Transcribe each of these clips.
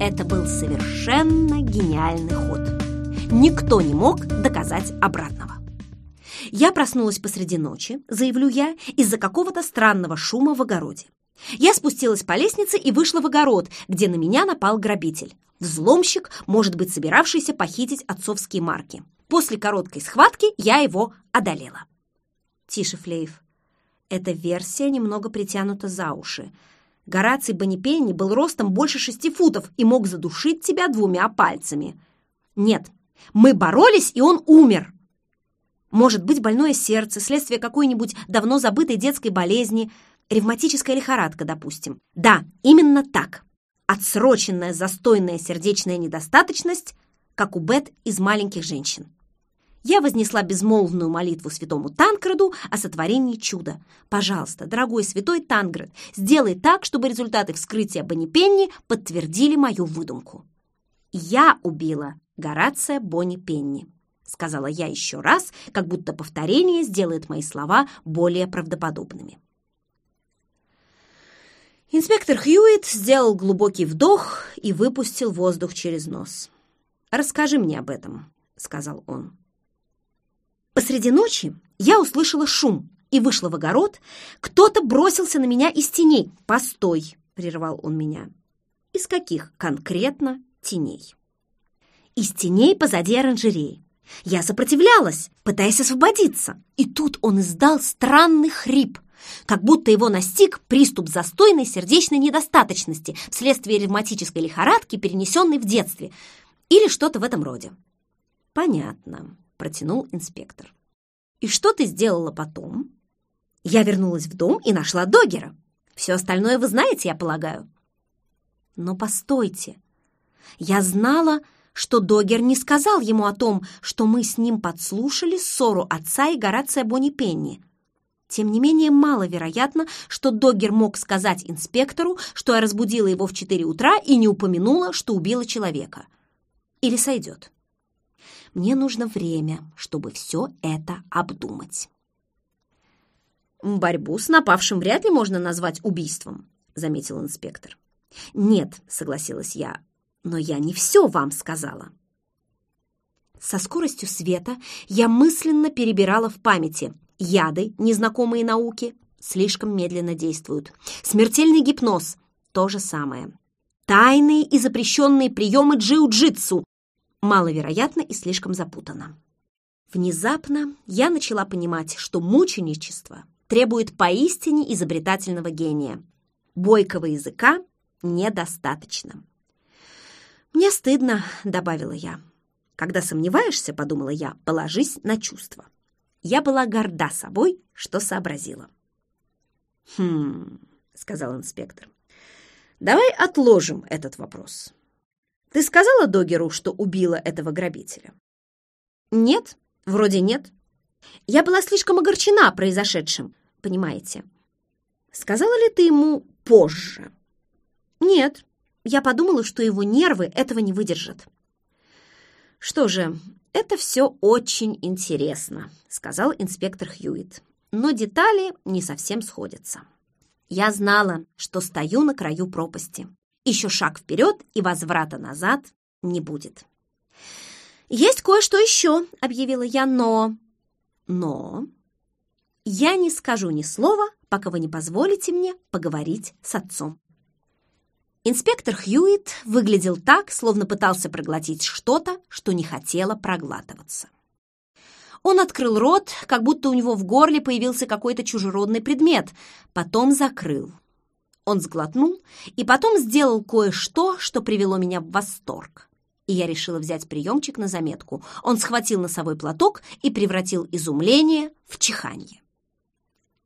Это был совершенно гениальный ход. Никто не мог доказать обратного. Я проснулась посреди ночи, заявлю я, из-за какого-то странного шума в огороде. Я спустилась по лестнице и вышла в огород, где на меня напал грабитель. Взломщик, может быть, собиравшийся похитить отцовские марки. После короткой схватки я его одолела. Тише, Флейв. Эта версия немного притянута за уши. Гораций Бонипенни был ростом больше шести футов и мог задушить тебя двумя пальцами. Нет, мы боролись, и он умер. Может быть, больное сердце, следствие какой-нибудь давно забытой детской болезни, ревматическая лихорадка, допустим. Да, именно так. Отсроченная застойная сердечная недостаточность, как у Бет из «Маленьких женщин». Я вознесла безмолвную молитву святому Танкреду о сотворении чуда. Пожалуйста, дорогой святой Танкред, сделай так, чтобы результаты вскрытия Бонни подтвердили мою выдумку. Я убила Горация Бонни Пенни сказала я еще раз, как будто повторение сделает мои слова более правдоподобными. Инспектор Хьюитт сделал глубокий вдох и выпустил воздух через нос. «Расскажи мне об этом», — сказал он. Посреди ночи я услышала шум и вышла в огород. Кто-то бросился на меня из теней. «Постой!» — прервал он меня. «Из каких конкретно теней?» «Из теней позади оранжереи. Я сопротивлялась, пытаясь освободиться, и тут он издал странный хрип, как будто его настиг приступ застойной сердечной недостаточности вследствие ревматической лихорадки, перенесенной в детстве, или что-то в этом роде. «Понятно», — протянул инспектор. «И что ты сделала потом?» «Я вернулась в дом и нашла Догера. Все остальное вы знаете, я полагаю». «Но постойте. Я знала, что Догер не сказал ему о том, что мы с ним подслушали ссору отца и Горация Бонни Пенни. Тем не менее, маловероятно, что Догер мог сказать инспектору, что я разбудила его в 4 утра и не упомянула, что убила человека. Или сойдет. Мне нужно время, чтобы все это обдумать. «Борьбу с напавшим вряд ли можно назвать убийством», — заметил инспектор. «Нет», — согласилась я, но я не все вам сказала. Со скоростью света я мысленно перебирала в памяти. Яды, незнакомые науки, слишком медленно действуют. Смертельный гипноз – то же самое. Тайные и запрещенные приемы джиу-джитсу – маловероятно и слишком запутанно. Внезапно я начала понимать, что мученичество требует поистине изобретательного гения. Бойкого языка недостаточно. «Мне стыдно», — добавила я. «Когда сомневаешься, — подумала я, — положись на чувства». Я была горда собой, что сообразила. «Хм», — сказал инспектор, — «давай отложим этот вопрос. Ты сказала Догеру, что убила этого грабителя?» «Нет, вроде нет. Я была слишком огорчена произошедшим, понимаете. Сказала ли ты ему позже?» «Нет, я подумала, что его нервы этого не выдержат. «Что же, это все очень интересно», — сказал инспектор Хьюитт. «Но детали не совсем сходятся. Я знала, что стою на краю пропасти. Еще шаг вперед, и возврата назад не будет». «Есть кое-что еще», — объявила я, — «но...» «Но...» «Я не скажу ни слова, пока вы не позволите мне поговорить с отцом». Инспектор Хьюитт выглядел так, словно пытался проглотить что-то, что не хотело проглатываться. Он открыл рот, как будто у него в горле появился какой-то чужеродный предмет, потом закрыл. Он сглотнул и потом сделал кое-что, что привело меня в восторг. И я решила взять приемчик на заметку. Он схватил носовой платок и превратил изумление в чиханье.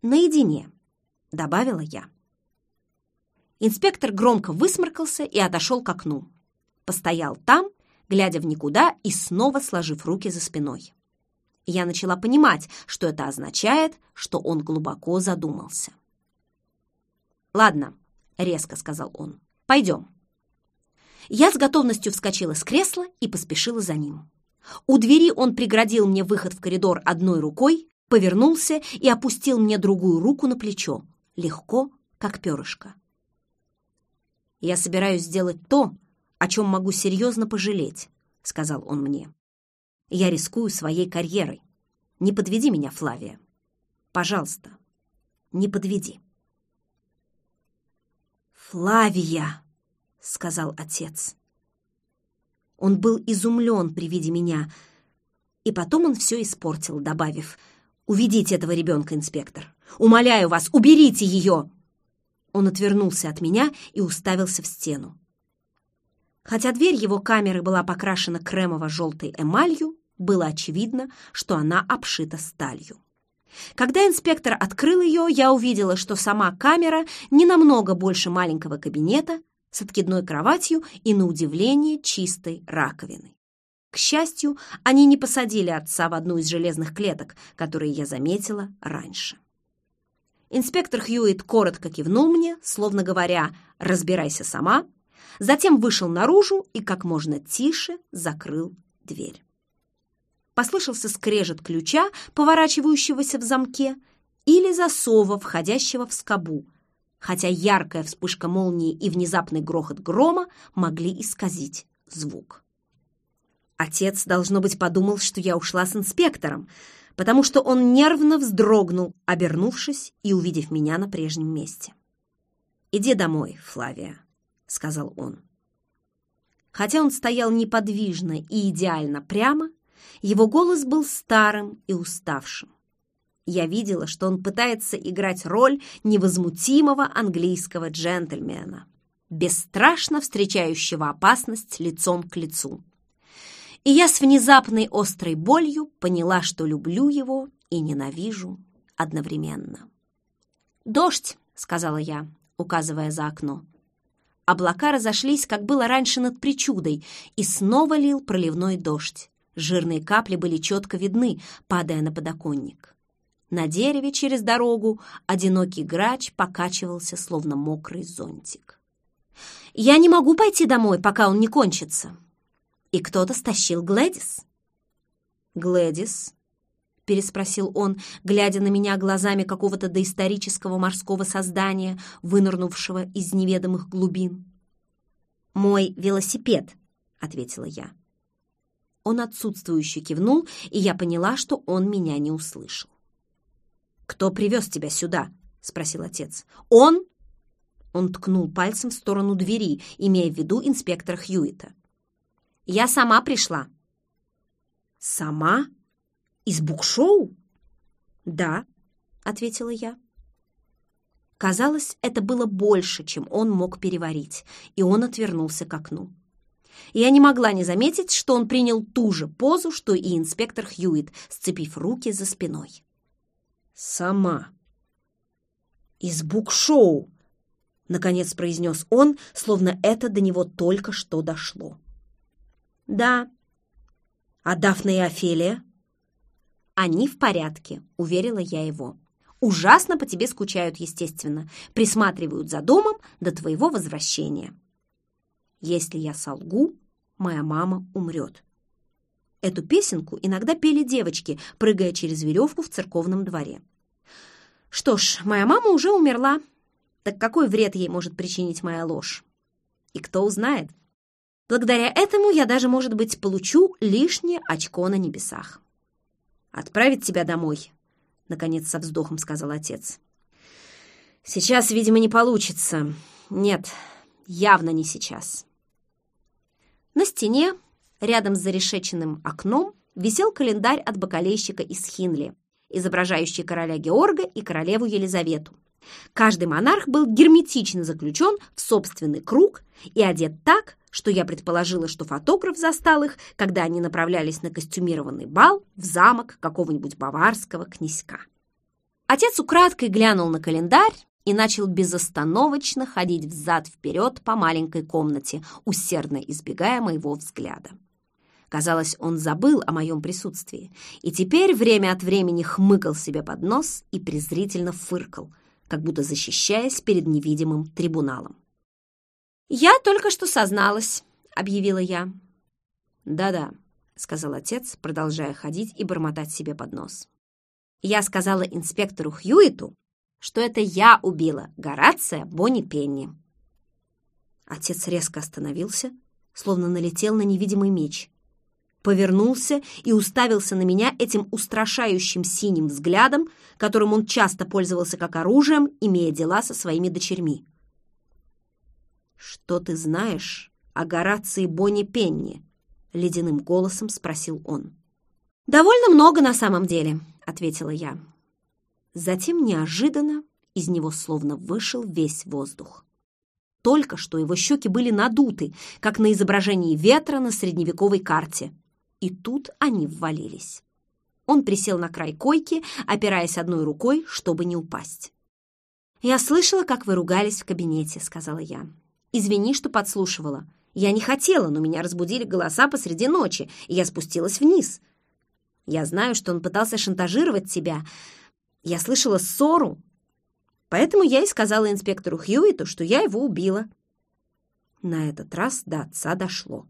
«Наедине», — добавила я. Инспектор громко высморкался и отошел к окну. Постоял там, глядя в никуда и снова сложив руки за спиной. Я начала понимать, что это означает, что он глубоко задумался. «Ладно», — резко сказал он, — «пойдем». Я с готовностью вскочила с кресла и поспешила за ним. У двери он преградил мне выход в коридор одной рукой, повернулся и опустил мне другую руку на плечо, легко, как перышко. Я собираюсь сделать то, о чем могу серьезно пожалеть», — сказал он мне. «Я рискую своей карьерой. Не подведи меня, Флавия. Пожалуйста, не подведи». «Флавия!» — сказал отец. Он был изумлен при виде меня, и потом он все испортил, добавив, «Уведите этого ребенка, инспектор! Умоляю вас, уберите ее!» Он отвернулся от меня и уставился в стену. Хотя дверь его камеры была покрашена кремово-желтой эмалью, было очевидно, что она обшита сталью. Когда инспектор открыл ее, я увидела, что сама камера не намного больше маленького кабинета с откидной кроватью и, на удивление, чистой раковиной. К счастью, они не посадили отца в одну из железных клеток, которые я заметила раньше. Инспектор Хьюит коротко кивнул мне, словно говоря «разбирайся сама», затем вышел наружу и как можно тише закрыл дверь. Послышался скрежет ключа, поворачивающегося в замке, или засова, входящего в скобу, хотя яркая вспышка молнии и внезапный грохот грома могли исказить звук. Отец, должно быть, подумал, что я ушла с инспектором, потому что он нервно вздрогнул, обернувшись и увидев меня на прежнем месте. «Иди домой, Флавия», — сказал он. Хотя он стоял неподвижно и идеально прямо, его голос был старым и уставшим. Я видела, что он пытается играть роль невозмутимого английского джентльмена, бесстрашно встречающего опасность лицом к лицу. И я с внезапной острой болью поняла, что люблю его и ненавижу одновременно. «Дождь!» — сказала я, указывая за окно. Облака разошлись, как было раньше над причудой, и снова лил проливной дождь. Жирные капли были четко видны, падая на подоконник. На дереве через дорогу одинокий грач покачивался, словно мокрый зонтик. «Я не могу пойти домой, пока он не кончится». И кто-то стащил Глэдис. «Глэдис?» — переспросил он, глядя на меня глазами какого-то доисторического морского создания, вынырнувшего из неведомых глубин. «Мой велосипед», — ответила я. Он отсутствующе кивнул, и я поняла, что он меня не услышал. «Кто привез тебя сюда?» — спросил отец. «Он?» Он ткнул пальцем в сторону двери, имея в виду инспектора Хьюита. «Я сама пришла». «Сама? Из букшоу?» «Да», — ответила я. Казалось, это было больше, чем он мог переварить, и он отвернулся к окну. Я не могла не заметить, что он принял ту же позу, что и инспектор Хьюит, сцепив руки за спиной сама. «Из букшоу!» — наконец произнес он, словно это до него только что дошло. «Да. А Дафна и Офелия?» «Они в порядке», — уверила я его. «Ужасно по тебе скучают, естественно. Присматривают за домом до твоего возвращения. Если я солгу, моя мама умрет». Эту песенку иногда пели девочки, прыгая через веревку в церковном дворе. Что ж, моя мама уже умерла. Так какой вред ей может причинить моя ложь? И кто узнает? Благодаря этому я даже, может быть, получу лишнее очко на небесах. «Отправить тебя домой», — наконец со вздохом сказал отец. «Сейчас, видимо, не получится. Нет, явно не сейчас». На стене Рядом с зарешеченным окном висел календарь от бакалейщика из Хинли, изображающий короля Георга и королеву Елизавету. Каждый монарх был герметично заключен в собственный круг и одет так, что я предположила, что фотограф застал их, когда они направлялись на костюмированный бал в замок какого-нибудь баварского князька. Отец украдкой глянул на календарь и начал безостановочно ходить взад-вперед по маленькой комнате, усердно избегая моего взгляда. Казалось, он забыл о моем присутствии и теперь время от времени хмыкал себе под нос и презрительно фыркал, как будто защищаясь перед невидимым трибуналом. «Я только что созналась», — объявила я. «Да-да», — сказал отец, продолжая ходить и бормотать себе под нос. «Я сказала инспектору Хьюиту, что это я убила Горация Бонни Пенни». Отец резко остановился, словно налетел на невидимый меч. Повернулся и уставился на меня этим устрашающим синим взглядом, которым он часто пользовался как оружием, имея дела со своими дочерьми. «Что ты знаешь о Горации Бонни Пенни?» — ледяным голосом спросил он. «Довольно много на самом деле», — ответила я. Затем неожиданно из него словно вышел весь воздух. Только что его щеки были надуты, как на изображении ветра на средневековой карте. И тут они ввалились. Он присел на край койки, опираясь одной рукой, чтобы не упасть. «Я слышала, как вы ругались в кабинете», — сказала я. «Извини, что подслушивала. Я не хотела, но меня разбудили голоса посреди ночи, и я спустилась вниз. Я знаю, что он пытался шантажировать тебя. Я слышала ссору, поэтому я и сказала инспектору Хьюиту, что я его убила». На этот раз до отца дошло.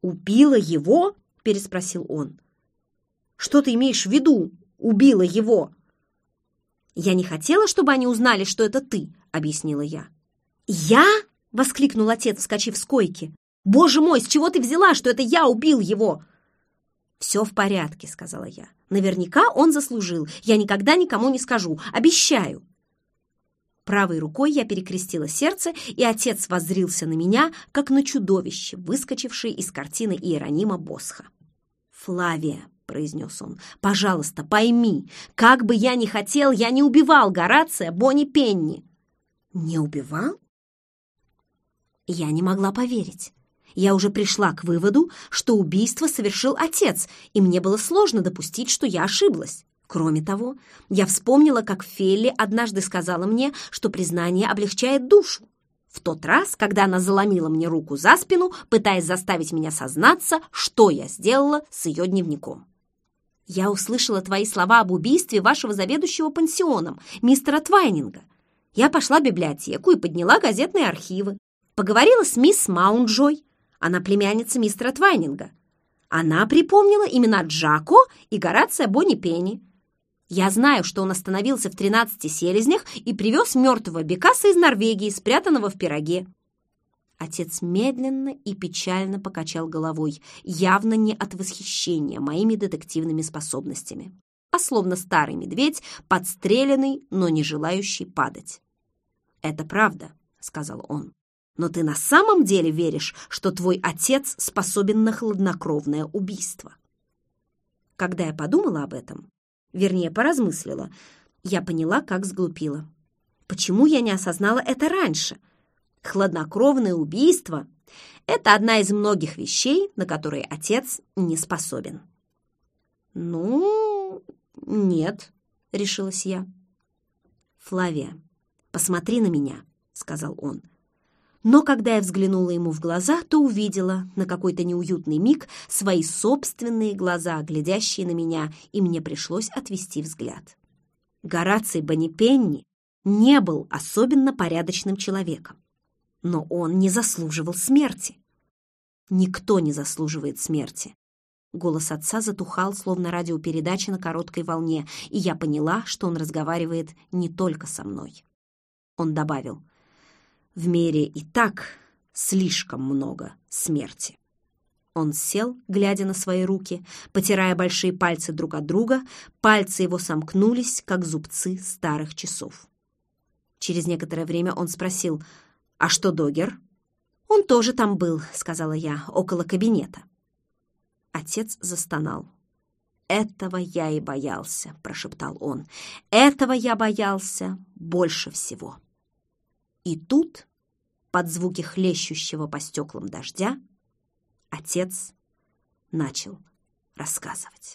«Убила его?» — переспросил он. «Что ты имеешь в виду? Убила его?» «Я не хотела, чтобы они узнали, что это ты», — объяснила я. «Я?» — воскликнул отец, вскочив с койки. «Боже мой, с чего ты взяла, что это я убил его?» «Все в порядке», — сказала я. «Наверняка он заслужил. Я никогда никому не скажу. Обещаю». Правой рукой я перекрестила сердце, и отец воззрился на меня, как на чудовище, выскочившее из картины Иеронима Босха. «Флавия», — произнес он, — «пожалуйста, пойми, как бы я ни хотел, я не убивал Горация Бонни Пенни». «Не убивал?» Я не могла поверить. Я уже пришла к выводу, что убийство совершил отец, и мне было сложно допустить, что я ошиблась. Кроме того, я вспомнила, как Фелли однажды сказала мне, что признание облегчает душу. В тот раз, когда она заломила мне руку за спину, пытаясь заставить меня сознаться, что я сделала с ее дневником. «Я услышала твои слова об убийстве вашего заведующего пансионом, мистера Твайнинга. Я пошла в библиотеку и подняла газетные архивы. Поговорила с мисс Маунджой, она племянница мистера Твайнинга. Она припомнила имена Джако и Горация Бонни Пенни. Я знаю, что он остановился в тринадцати селезнях и привез мертвого бекаса из Норвегии, спрятанного в пироге. Отец медленно и печально покачал головой, явно не от восхищения моими детективными способностями, а словно старый медведь, подстреленный, но не желающий падать. «Это правда», — сказал он. «Но ты на самом деле веришь, что твой отец способен на хладнокровное убийство?» Когда я подумала об этом, Вернее, поразмыслила. Я поняла, как сглупила. Почему я не осознала это раньше? Хладнокровное убийство — это одна из многих вещей, на которые отец не способен. «Ну, нет», — решилась я. «Флавия, посмотри на меня», — сказал он. Но когда я взглянула ему в глаза, то увидела на какой-то неуютный миг свои собственные глаза, глядящие на меня, и мне пришлось отвести взгляд. Гораций Бонипенни не был особенно порядочным человеком, но он не заслуживал смерти. Никто не заслуживает смерти. Голос отца затухал, словно радиопередача на короткой волне, и я поняла, что он разговаривает не только со мной. Он добавил — в мире и так слишком много смерти. Он сел, глядя на свои руки, потирая большие пальцы друг от друга, пальцы его сомкнулись, как зубцы старых часов. Через некоторое время он спросил, «А что Догер?» «Он тоже там был», — сказала я, — «около кабинета». Отец застонал. «Этого я и боялся», — прошептал он. «Этого я боялся больше всего». И тут, под звуки хлещущего по стеклам дождя, отец начал рассказывать.